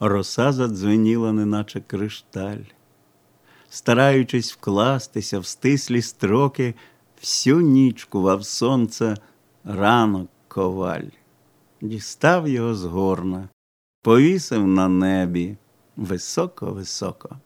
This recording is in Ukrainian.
роса задзвеніла, неначе кришталь. Стараючись вкластися в стислі строки, всю ніч кував сонце ранок коваль, дістав його з горна, повісив на небі високо-високо.